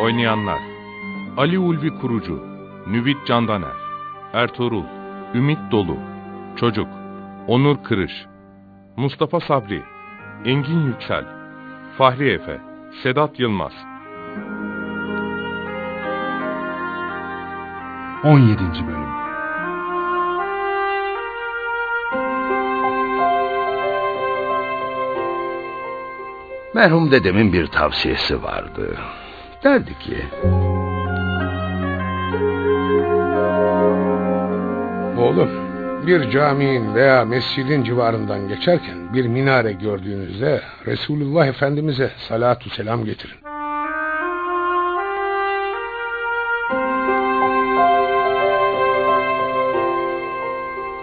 Oynayanlar. Ali Ulvi Kurucu Nüvit Candaner. Ertuğrul Ümit Dolu. Çocuk Onur Kırış. Mustafa Sabri Engin Yüksel. Fahri Efe Sedat Yılmaz. 17. Bölüm. Merhum dedemin bir tavsiyesi vardı. Derdi ki... Oğlum, bir caminin veya mescidin civarından geçerken bir minare gördüğünüzde Resulullah Efendimiz'e salatu selam getirin.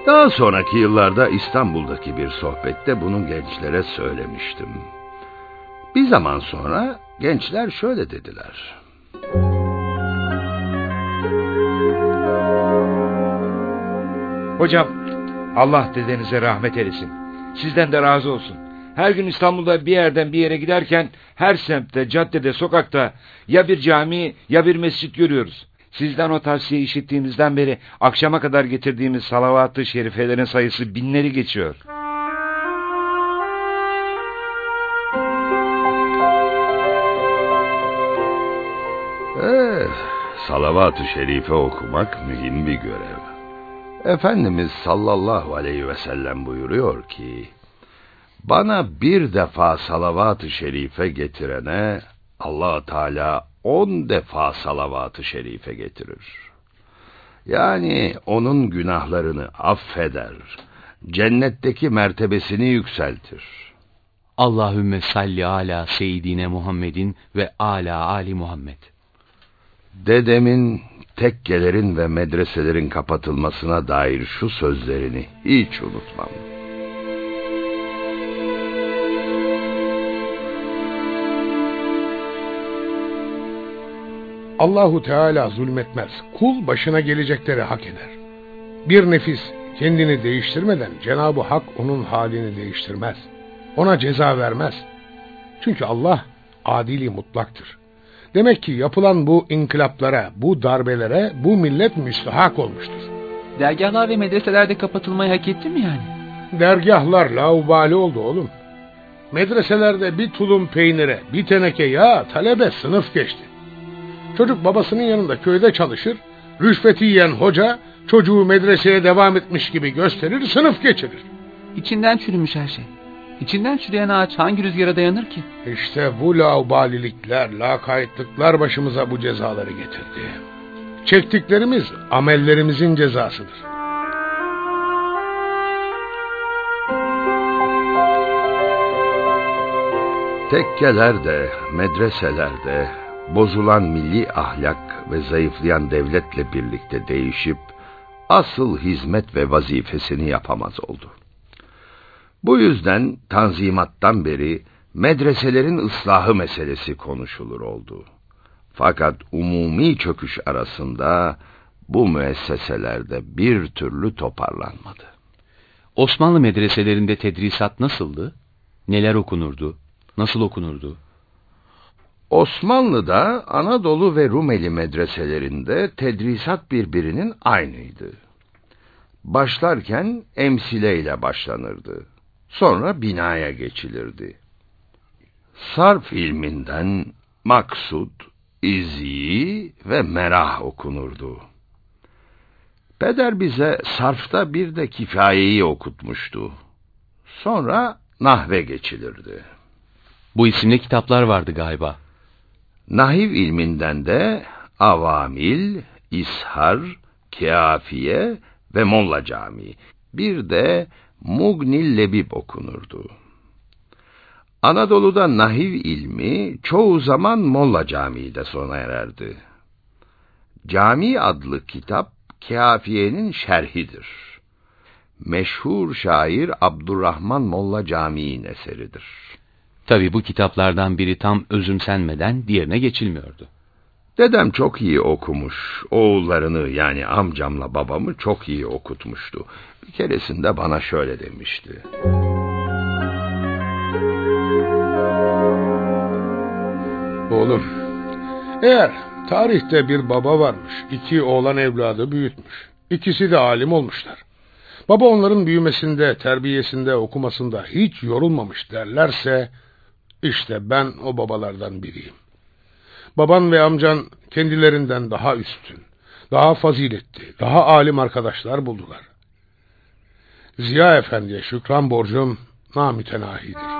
Daha sonraki yıllarda İstanbul'daki bir sohbette bunu gençlere söylemiştim. Bir zaman sonra gençler şöyle dediler. Hocam Allah dedenize rahmet eylesin. Sizden de razı olsun. Her gün İstanbul'da bir yerden bir yere giderken her semtte, caddede, sokakta ya bir cami ya bir mescit görüyoruz. Sizden o tavsiye işittiğimizden beri akşama kadar getirdiğimiz salavat-ı şerifelerin sayısı binleri geçiyor. Salavat-ı şerife okumak mühim bir görev. Efendimiz sallallahu aleyhi ve sellem buyuruyor ki, bana bir defa salavat-ı şerife getirene allah Teala on defa salavat-ı şerife getirir. Yani onun günahlarını affeder, cennetteki mertebesini yükseltir. Allahümme salli ala seyyidine Muhammedin ve ala ali Muhammed. Dedemin tekkelerin ve medreselerin kapatılmasına dair şu sözlerini hiç unutmam. Allahu Teala zulmetmez. Kul başına gelecekleri hak eder. Bir nefis kendini değiştirmeden Cenab-ı Hak onun halini değiştirmez. Ona ceza vermez. Çünkü Allah adili mutlaktır. Demek ki yapılan bu inkılaplara, bu darbelere bu millet müstahak olmuştur. Dergahlar ve medreselerde kapatılmayı hak etti mi yani? Dergahlar laubali oldu oğlum. Medreselerde bir tulum peynire, bir teneke yağ talebe sınıf geçti. Çocuk babasının yanında köyde çalışır, rüşveti yiyen hoca çocuğu medreseye devam etmiş gibi gösterir, sınıf geçirir. İçinden çürümüş her şey. İçinden çürüyen ağaç hangi rüzgara dayanır ki? İşte bu laubalilikler, lakaytlıklar başımıza bu cezaları getirdi. Çektiklerimiz amellerimizin cezasıdır. Tekkelerde, medreselerde bozulan milli ahlak ve zayıflayan devletle birlikte değişip asıl hizmet ve vazifesini yapamaz oldu. Bu yüzden tanzimattan beri medreselerin ıslahı meselesi konuşulur oldu. Fakat umumi çöküş arasında bu müesseselerde bir türlü toparlanmadı. Osmanlı medreselerinde tedrisat nasıldı? Neler okunurdu? Nasıl okunurdu? Osmanlı'da Anadolu ve Rumeli medreselerinde tedrisat birbirinin aynıydı. Başlarken emsile ile başlanırdı. Sonra binaya geçilirdi. Sarf ilminden maksud, izi ve merah okunurdu. Peder bize sarfta bir de kifayeyi okutmuştu. Sonra nahve geçilirdi. Bu isimli kitaplar vardı galiba. Nahiv ilminden de avamil, ishar, kafiye ve molla cami. Bir de Mugnil Lebib okunurdu. Anadolu'da nahiv ilmi çoğu zaman Molla Camii'de sona ererdi. Cami adlı kitap Kafiye'nin şerhidir. Meşhur şair Abdurrahman Molla Camii'nin eseridir. Tabi bu kitaplardan biri tam özümsenmeden diğerine geçilmiyordu. Dedem çok iyi okumuş. Oğullarını yani amcamla babamı çok iyi okutmuştu. Bir keresinde bana şöyle demişti. Oğlum, eğer tarihte bir baba varmış, iki oğlan evladı büyütmüş. İkisi de alim olmuşlar. Baba onların büyümesinde, terbiyesinde, okumasında hiç yorulmamış derlerse, işte ben o babalardan biriyim. Baban ve amcan kendilerinden daha üstün, daha faziletli, daha alim arkadaşlar buldular. Ziya Efendi'ye şükran borcum namütenahidir.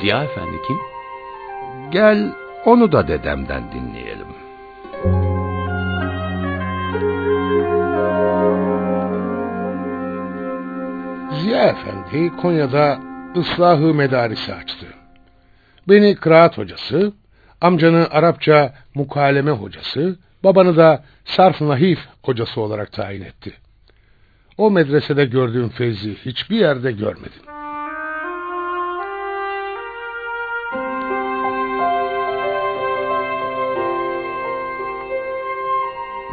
Ziya Efendi kim? Gel onu da dedemden dinleyelim. Efendi Konya'da ıslahı medarisi açtı. Beni kıraat hocası, amcanı Arapça mukaleme hocası, babanı da sarf nahif hocası olarak tayin etti. O medresede gördüğüm feyzi hiçbir yerde görmedim.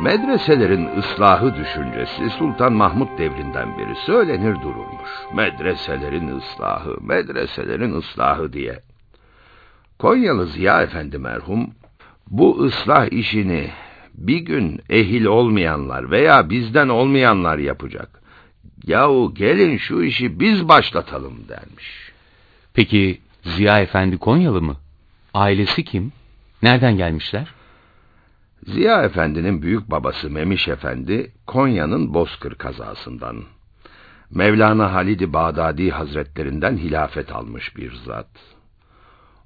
Medreselerin ıslahı düşüncesi Sultan Mahmut devrinden beri söylenir dururmuş. Medreselerin ıslahı, medreselerin ıslahı diye. Konyalı Ziya Efendi merhum bu ıslah işini bir gün ehil olmayanlar veya bizden olmayanlar yapacak. Yahu gelin şu işi biz başlatalım dermiş. Peki Ziya Efendi Konyalı mı? Ailesi kim? Nereden gelmişler? Ziya Efendi'nin büyük babası Memiş Efendi, Konya'nın Bozkır kazasından. Mevlana Halid-i Bağdadi Hazretlerinden hilafet almış bir zat.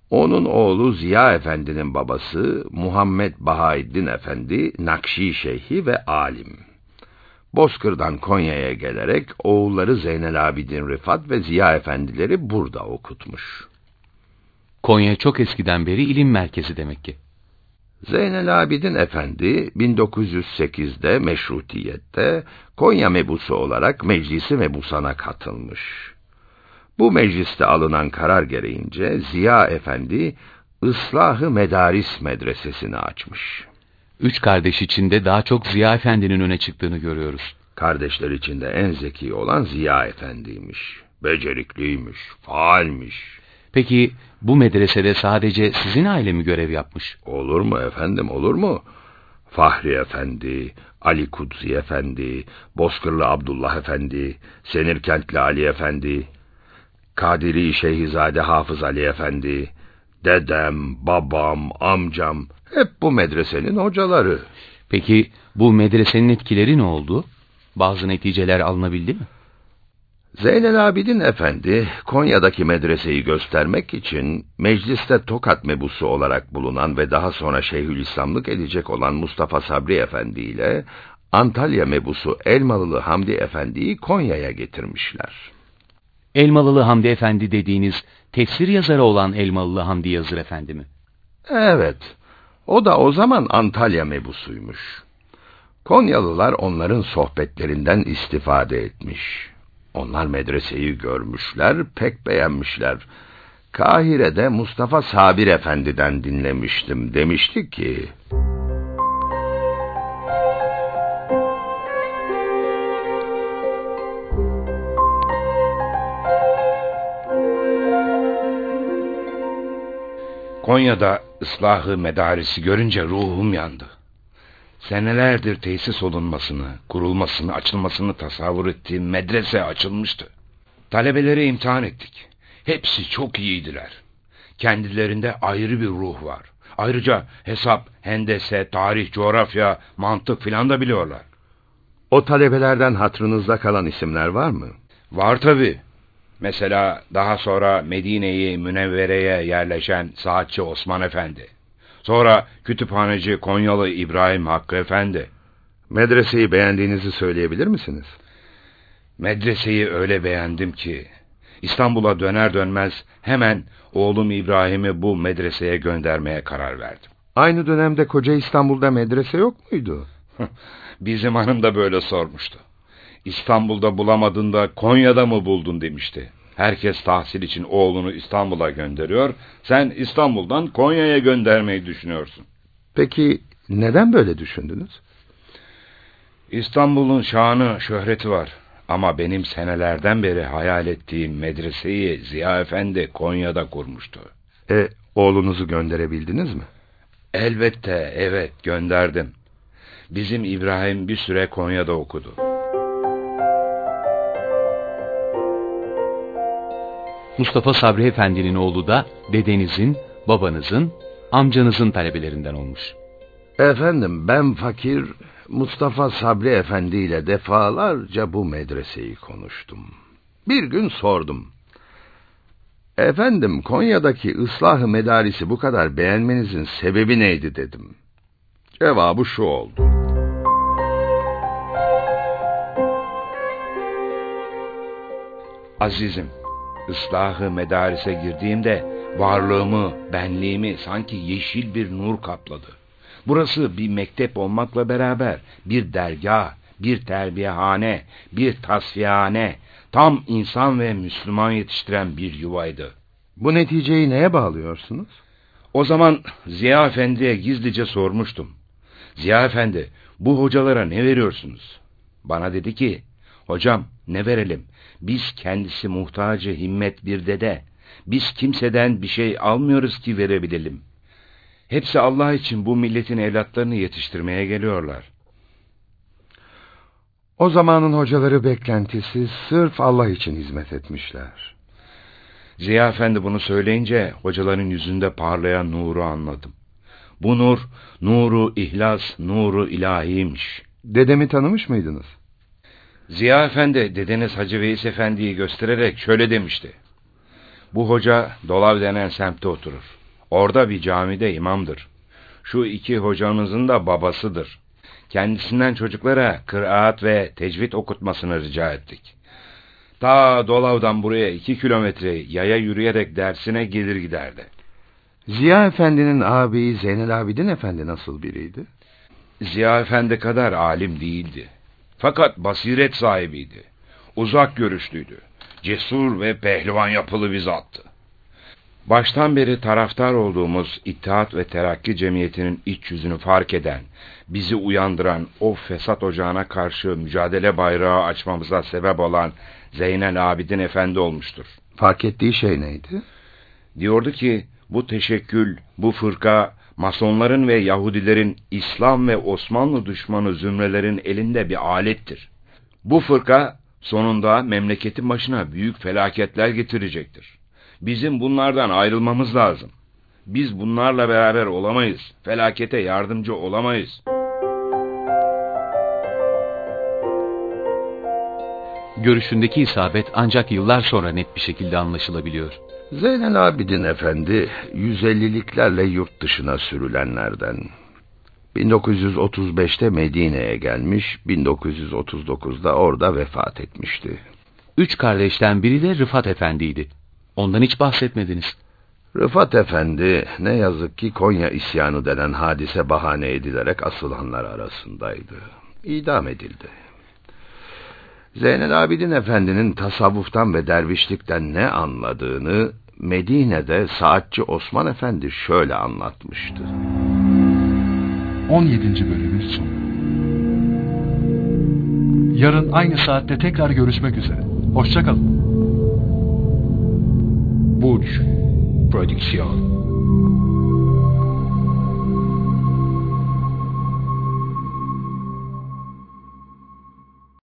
Onun oğlu Ziya Efendi'nin babası Muhammed Bahaeddin Efendi, Nakşi Şeyhi ve alim. Bozkır'dan Konya'ya gelerek oğulları Zeynel Abidin Rıfat ve Ziya Efendileri burada okutmuş. Konya çok eskiden beri ilim merkezi demek ki. Zeynel Abidin Efendi 1908'de meşrutiyette Konya mebusu olarak meclisi mebusana katılmış. Bu mecliste alınan karar gereğince Ziya Efendi Islahı Medaris Medresesini açmış. Üç kardeş içinde daha çok Ziya Efendi'nin öne çıktığını görüyoruz. Kardeşler içinde en zeki olan Ziya Efendi'ymiş. Becerikliymiş, faalmiş. Peki bu medresede sadece sizin aile mi görev yapmış? Olur mu efendim, olur mu? Fahri Efendi, Ali Kudzi Efendi, Bozkırlı Abdullah Efendi, Senirkentli Ali Efendi, Kadiri Şeyhizade Hafız Ali Efendi, dedem, babam, amcam, hep bu medresenin hocaları. Peki bu medresenin etkileri ne oldu? Bazı neticeler alınabildi mi? Zeynel Abidin Efendi, Konya'daki medreseyi göstermek için mecliste Tokat mebusu olarak bulunan ve daha sonra Şeyhülislamlık edecek olan Mustafa Sabri Efendi ile Antalya mebusu Elmalılı Hamdi Efendi'yi Konya'ya getirmişler. Elmalılı Hamdi Efendi dediğiniz tefsir yazarı olan Elmalılı Hamdi Yazır Efendi mi? Evet, o da o zaman Antalya mebusuymuş. Konyalılar onların sohbetlerinden istifade etmiş. Onlar medreseyi görmüşler, pek beğenmişler. Kahire'de Mustafa Sabir Efendi'den dinlemiştim. Demişti ki... Konya'da ıslahı medarisi görünce ruhum yandı. Senelerdir tesis olunmasını, kurulmasını, açılmasını tasavvur ettiğim medrese açılmıştı. Talebeleri imtihan ettik. Hepsi çok iyiydiler. Kendilerinde ayrı bir ruh var. Ayrıca hesap, hendese, tarih, coğrafya, mantık filan da biliyorlar. O talebelerden hatırınızda kalan isimler var mı? Var tabi. Mesela daha sonra Medine'yi Münevvere'ye yerleşen saatçi Osman Efendi. Sonra kütüphaneci Konyalı İbrahim Hakkı Efendi. Medreseyi beğendiğinizi söyleyebilir misiniz? Medreseyi öyle beğendim ki İstanbul'a döner dönmez hemen oğlum İbrahim'i bu medreseye göndermeye karar verdim. Aynı dönemde koca İstanbul'da medrese yok muydu? Bizim hanım da böyle sormuştu. İstanbul'da bulamadın da Konya'da mı buldun demişti. Herkes tahsil için oğlunu İstanbul'a gönderiyor. Sen İstanbul'dan Konya'ya göndermeyi düşünüyorsun. Peki neden böyle düşündünüz? İstanbul'un şanı, şöhreti var. Ama benim senelerden beri hayal ettiğim medreseyi Ziya Efendi Konya'da kurmuştu. E, oğlunuzu gönderebildiniz mi? Elbette, evet gönderdim. Bizim İbrahim bir süre Konya'da okudu. Mustafa Sabri Efendi'nin oğlu da dedenizin, babanızın, amcanızın talebelerinden olmuş. Efendim ben fakir Mustafa Sabri Efendi ile defalarca bu medreseyi konuştum. Bir gün sordum. Efendim Konya'daki ıslahı medarisi bu kadar beğenmenizin sebebi neydi dedim. Cevabı şu oldu. Azizim, ıslahı medarise girdiğimde varlığımı, benliğimi sanki yeşil bir nur kapladı. Burası bir mektep olmakla beraber bir dergah, bir terbiyehane, bir tasfiyehane, tam insan ve Müslüman yetiştiren bir yuvaydı. Bu neticeyi neye bağlıyorsunuz? O zaman Ziya Efendi'ye gizlice sormuştum. Ziya Efendi, bu hocalara ne veriyorsunuz? Bana dedi ki, hocam ne verelim? Biz kendisi muhtacı himmet bir dede. Biz kimseden bir şey almıyoruz ki verebilelim. Hepsi Allah için bu milletin evlatlarını yetiştirmeye geliyorlar. O zamanın hocaları beklentisi sırf Allah için hizmet etmişler. Ziya Efendi bunu söyleyince hocaların yüzünde parlayan nuru anladım. Bu nur, nuru ihlas, nuru ilahiymiş. Dedemi tanımış mıydınız? Ziya Efendi dedeniz Hacı Veys Efendi'yi göstererek şöyle demişti. Bu hoca Dolav denen semtte oturur. Orada bir camide imamdır. Şu iki hocamızın da babasıdır. Kendisinden çocuklara kıraat ve tecvid okutmasını rica ettik. Ta Dolav'dan buraya iki kilometre yaya yürüyerek dersine gelir giderdi. Ziya Efendi'nin ağabeyi Zeynel Abidin Efendi nasıl biriydi? Ziya Efendi kadar alim değildi. Fakat basiret sahibiydi. Uzak görüşlüydü. Cesur ve pehlivan yapılı bir zattı. Baştan beri taraftar olduğumuz İttihat ve Terakki Cemiyeti'nin iç yüzünü fark eden, bizi uyandıran o fesat ocağına karşı mücadele bayrağı açmamıza sebep olan Zeynel Abidin Efendi olmuştur. Fark ettiği şey neydi? Diyordu ki bu teşekkül, bu fırka, masonların ve Yahudilerin İslam ve Osmanlı düşmanı zümrelerin elinde bir alettir. Bu fırka sonunda memleketin başına büyük felaketler getirecektir. Bizim bunlardan ayrılmamız lazım. Biz bunlarla beraber olamayız. Felakete yardımcı olamayız. Görüşündeki isabet ancak yıllar sonra net bir şekilde anlaşılabiliyor. Zeynel Abidin Efendi 150'liklerle yurt dışına sürülenlerden. 1935'te Medine'ye gelmiş, 1939'da orada vefat etmişti. Üç kardeşten biri de Rıfat Efendi'ydi. Ondan hiç bahsetmediniz. Rıfat Efendi ne yazık ki Konya isyanı denen hadise bahane edilerek asılanlar arasındaydı. İdam edildi. Zeynel Abidin Efendi'nin tasavvuftan ve dervişlikten ne anladığını Medine'de Saatçi Osman Efendi şöyle anlatmıştı. 17. bölümün sonu. Yarın aynı saatte tekrar görüşmek üzere. Hoşçakalın. Burç Prodüksiyon